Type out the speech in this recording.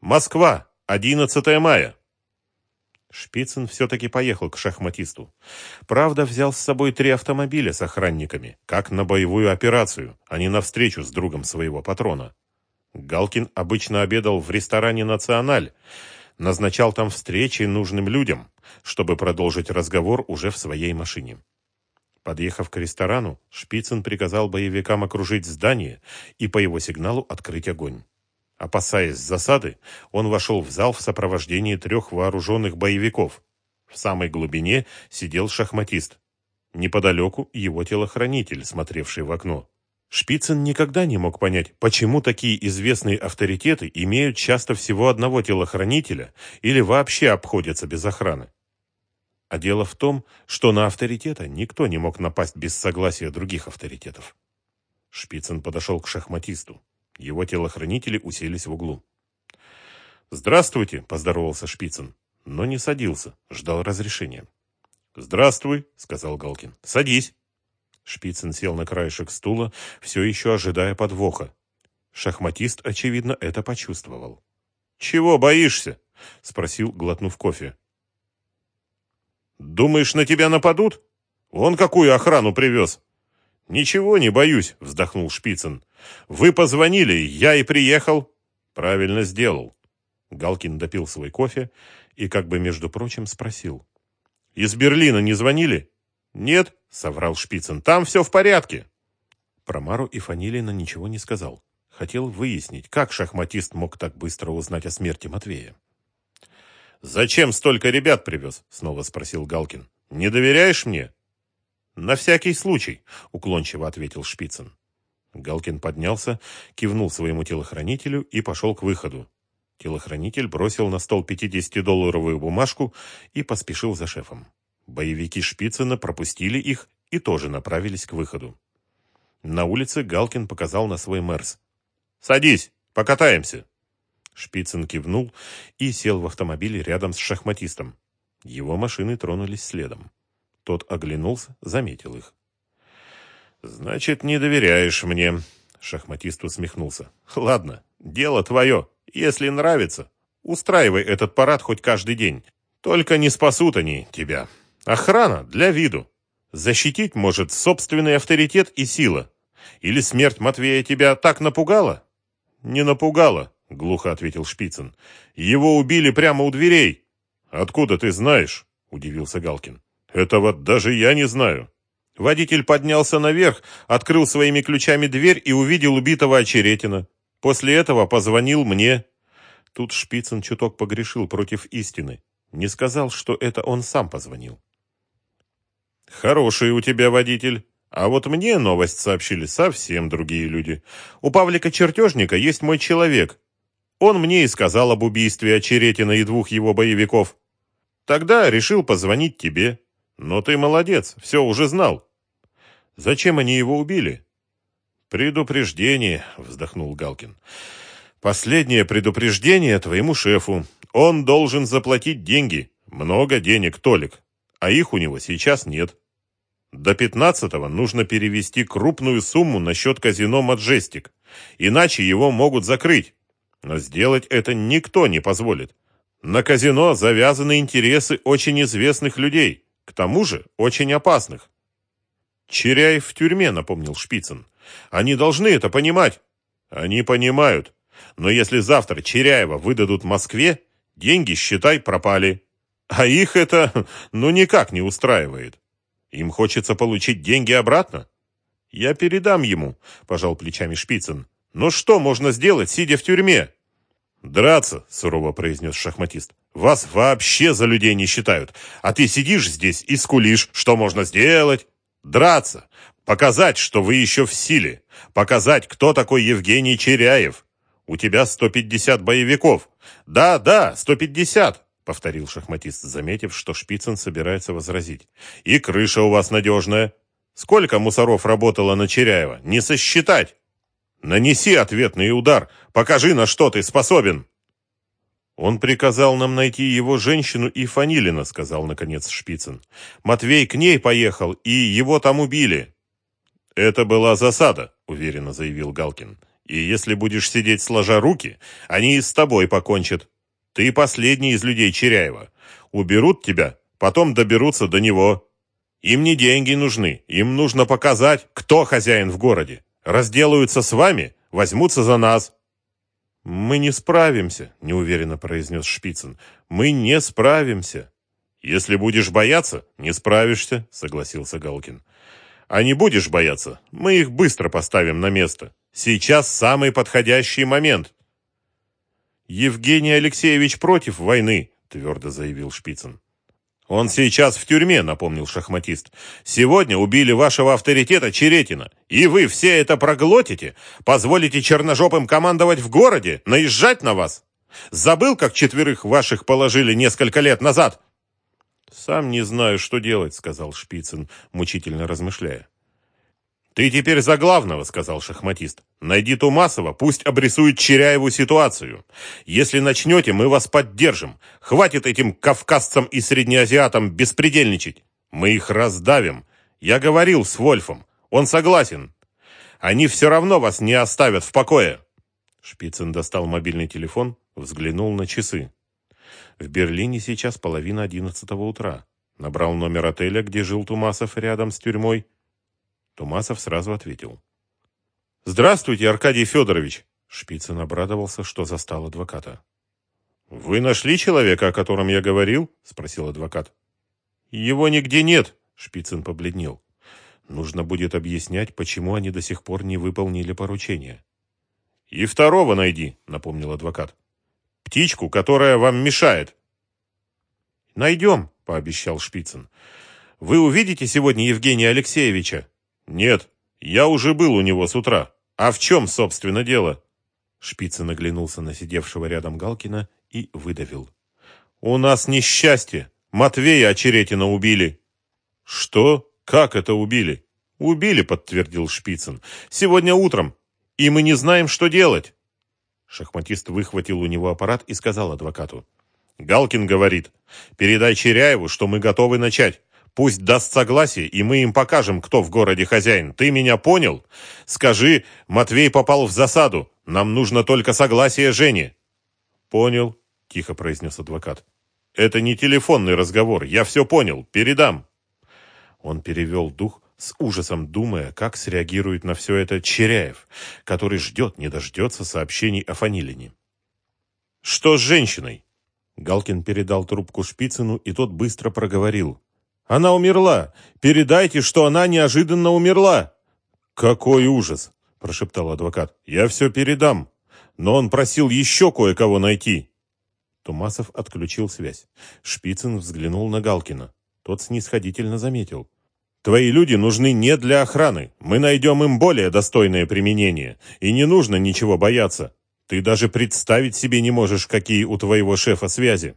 Москва, 11 мая. Шпицын все-таки поехал к шахматисту. Правда, взял с собой три автомобиля с охранниками, как на боевую операцию, а не на встречу с другом своего патрона. Галкин обычно обедал в ресторане «Националь», назначал там встречи нужным людям, чтобы продолжить разговор уже в своей машине. Подъехав к ресторану, Шпицын приказал боевикам окружить здание и по его сигналу открыть огонь. Опасаясь засады, он вошел в зал в сопровождении трех вооруженных боевиков. В самой глубине сидел шахматист. Неподалеку его телохранитель, смотревший в окно. Шпицын никогда не мог понять, почему такие известные авторитеты имеют часто всего одного телохранителя или вообще обходятся без охраны. А дело в том, что на авторитета никто не мог напасть без согласия других авторитетов. Шпицын подошел к шахматисту. Его телохранители уселись в углу. «Здравствуйте», — поздоровался Шпицын, но не садился, ждал разрешения. «Здравствуй», — сказал Галкин. «Садись». Шпицын сел на краешек стула, все еще ожидая подвоха. Шахматист, очевидно, это почувствовал. «Чего боишься?» — спросил, глотнув кофе. «Думаешь, на тебя нападут? Он какую охрану привез?» «Ничего не боюсь», — вздохнул Шпицын. «Вы позвонили, я и приехал». «Правильно сделал». Галкин допил свой кофе и, как бы между прочим, спросил. «Из Берлина не звонили?» «Нет», — соврал Шпицын, — «там все в порядке». Про Мару и Фанилина ничего не сказал. Хотел выяснить, как шахматист мог так быстро узнать о смерти Матвея. «Зачем столько ребят привез?» — снова спросил Галкин. «Не доверяешь мне?» «На всякий случай», — уклончиво ответил Шпицын. Галкин поднялся, кивнул своему телохранителю и пошел к выходу. Телохранитель бросил на стол 50-долларовую бумажку и поспешил за шефом. Боевики Шпицына пропустили их и тоже направились к выходу. На улице Галкин показал на свой Мерс. «Садись, покатаемся!» Шпицын кивнул и сел в автомобиле рядом с шахматистом. Его машины тронулись следом. Тот оглянулся, заметил их. «Значит, не доверяешь мне», — шахматист усмехнулся. «Ладно, дело твое. Если нравится, устраивай этот парад хоть каждый день. Только не спасут они тебя. Охрана для виду. Защитить может собственный авторитет и сила. Или смерть Матвея тебя так напугала?» «Не напугала», — глухо ответил Шпицын. «Его убили прямо у дверей». «Откуда ты знаешь?» — удивился Галкин. Этого даже я не знаю. Водитель поднялся наверх, открыл своими ключами дверь и увидел убитого Очеретина. После этого позвонил мне. Тут Шпицын чуток погрешил против истины. Не сказал, что это он сам позвонил. Хороший у тебя водитель. А вот мне новость сообщили совсем другие люди. У Павлика Чертежника есть мой человек. Он мне и сказал об убийстве Очеретина и двух его боевиков. Тогда решил позвонить тебе. «Но ты молодец, все уже знал». «Зачем они его убили?» «Предупреждение», — вздохнул Галкин. «Последнее предупреждение твоему шефу. Он должен заплатить деньги. Много денег, Толик. А их у него сейчас нет. До пятнадцатого нужно перевести крупную сумму на счет казино «Маджестик». Иначе его могут закрыть. Но сделать это никто не позволит. На казино завязаны интересы очень известных людей. К тому же очень опасных. Черяев в тюрьме, напомнил Шпицын. Они должны это понимать. Они понимают. Но если завтра Черяева выдадут Москве, деньги, считай, пропали. А их это, ну, никак не устраивает. Им хочется получить деньги обратно. Я передам ему, пожал плечами Шпицын. Но что можно сделать, сидя в тюрьме? Драться, сурово произнес шахматист. Вас вообще за людей не считают. А ты сидишь здесь и скулишь. Что можно сделать? Драться. Показать, что вы еще в силе. Показать, кто такой Евгений Черяев. У тебя 150 боевиков. Да, да, 150, повторил шахматист, заметив, что Шпицын собирается возразить. И крыша у вас надежная. Сколько мусоров работало на Черяева? Не сосчитать. Нанеси ответный удар. Покажи, на что ты способен. «Он приказал нам найти его женщину и Фанилина», — сказал, наконец, Шпицын. «Матвей к ней поехал, и его там убили». «Это была засада», — уверенно заявил Галкин. И если будешь сидеть сложа руки, они и с тобой покончат. Ты последний из людей Черяева. Уберут тебя, потом доберутся до него. Им не деньги нужны, им нужно показать, кто хозяин в городе. Разделаются с вами, возьмутся за нас. Мы не справимся, неуверенно произнес Шпицын. Мы не справимся. Если будешь бояться, не справишься, согласился Галкин. А не будешь бояться, мы их быстро поставим на место. Сейчас самый подходящий момент. Евгений Алексеевич против войны, твердо заявил Шпицын. Он сейчас в тюрьме, напомнил шахматист. Сегодня убили вашего авторитета Черетина. И вы все это проглотите? Позволите черножопым командовать в городе? Наезжать на вас? Забыл, как четверых ваших положили несколько лет назад? Сам не знаю, что делать, сказал Шпицын, мучительно размышляя. «Ты теперь за главного», — сказал шахматист. «Найди Тумасова, пусть обрисует Черяеву ситуацию. Если начнете, мы вас поддержим. Хватит этим кавказцам и среднеазиатам беспредельничать. Мы их раздавим. Я говорил с Вольфом. Он согласен. Они все равно вас не оставят в покое». Шпицын достал мобильный телефон, взглянул на часы. В Берлине сейчас половина одиннадцатого утра. Набрал номер отеля, где жил Тумасов рядом с тюрьмой, Тумасов сразу ответил. «Здравствуйте, Аркадий Федорович!» Шпицын обрадовался, что застал адвоката. «Вы нашли человека, о котором я говорил?» — спросил адвокат. «Его нигде нет», — Шпицын побледнел. «Нужно будет объяснять, почему они до сих пор не выполнили поручение». «И второго найди», — напомнил адвокат. «Птичку, которая вам мешает». «Найдем», — пообещал Шпицын. «Вы увидите сегодня Евгения Алексеевича?» «Нет, я уже был у него с утра. А в чем, собственно, дело?» Шпица наглянулся на сидевшего рядом Галкина и выдавил. «У нас несчастье. Матвея Очеретина убили». «Что? Как это убили?» «Убили», — подтвердил Шпицын. «Сегодня утром. И мы не знаем, что делать». Шахматист выхватил у него аппарат и сказал адвокату. «Галкин говорит, передай Черяеву, что мы готовы начать. Пусть даст согласие, и мы им покажем, кто в городе хозяин. Ты меня понял? Скажи, Матвей попал в засаду. Нам нужно только согласие Жени. Понял, тихо произнес адвокат. Это не телефонный разговор. Я все понял. Передам. Он перевел дух, с ужасом думая, как среагирует на все это Черяев, который ждет, не дождется сообщений о Фанилине. «Что с женщиной?» Галкин передал трубку Шпицыну, и тот быстро проговорил. Она умерла. Передайте, что она неожиданно умерла. Какой ужас, прошептал адвокат. Я все передам. Но он просил еще кое-кого найти. Тумасов отключил связь. Шпицын взглянул на Галкина. Тот снисходительно заметил. Твои люди нужны не для охраны. Мы найдем им более достойное применение. И не нужно ничего бояться. Ты даже представить себе не можешь, какие у твоего шефа связи.